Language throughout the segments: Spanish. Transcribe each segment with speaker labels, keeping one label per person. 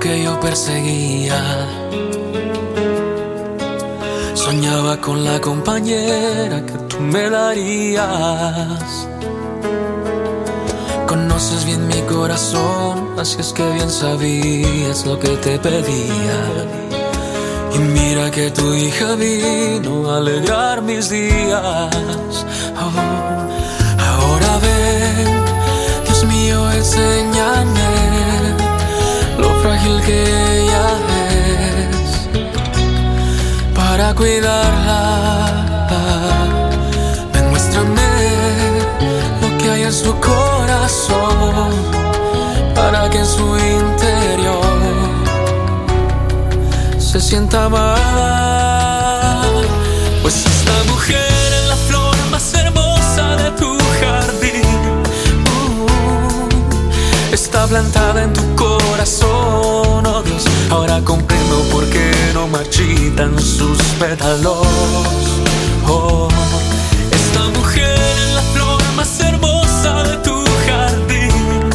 Speaker 1: que yo perseguía. Soñaba con la compañera que tú me darías. Conoces bien mi corazón, así es que bien sabías lo que te pedía. Y mira que tu hija vino a alegrar mis días. Oh, ahora ven, Dios mío, enséñame cuidarla. Demuéstrame lo que hay en su corazón para que en su interior se sienta amada. Pues esta mujer es la flor más hermosa de tu jardín. Uh, está plantada en tu corazón, oh. Ahora comprendo por qué no marchitan sus pétalos. Oh, esta mujer es la flor más hermosa de tu jardín.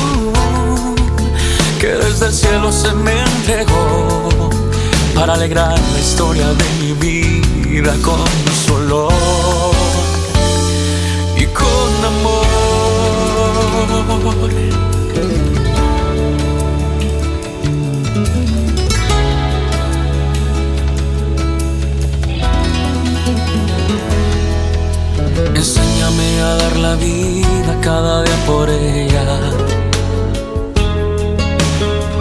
Speaker 1: Uh, que desde el cielo se me entregó para alegrar la historia de mi vida con su y con amor. A dar la vida cada día por ella.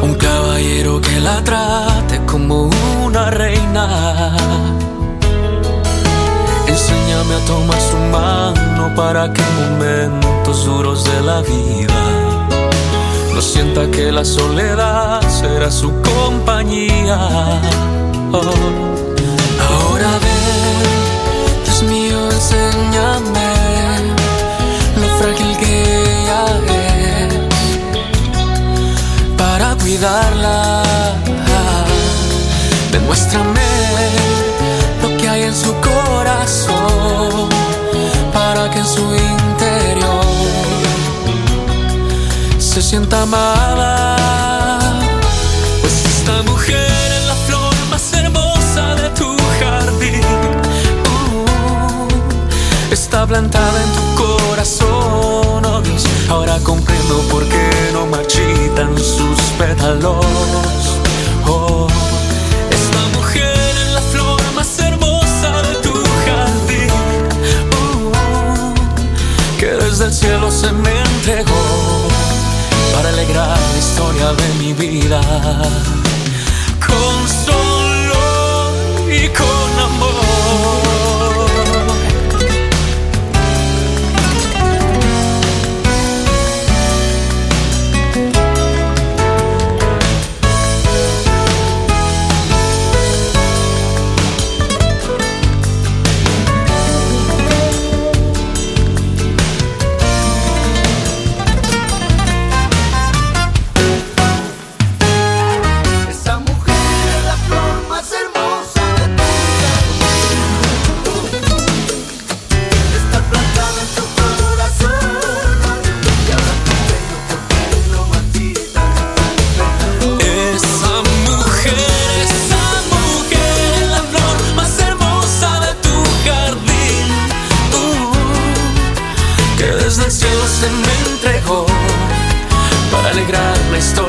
Speaker 1: Un caballero que la trate como una reina. Enséñame a tomar su mano para que en momentos duros de la vida no sienta que la soledad será su compañía. Oh, cuidarla. Demuéstrame lo que hay en su corazón para que en su interior se sienta amada. Pues esta mujer es la flor más hermosa de tu jardín. Uh, está plantada mi entregó para alegrar la historia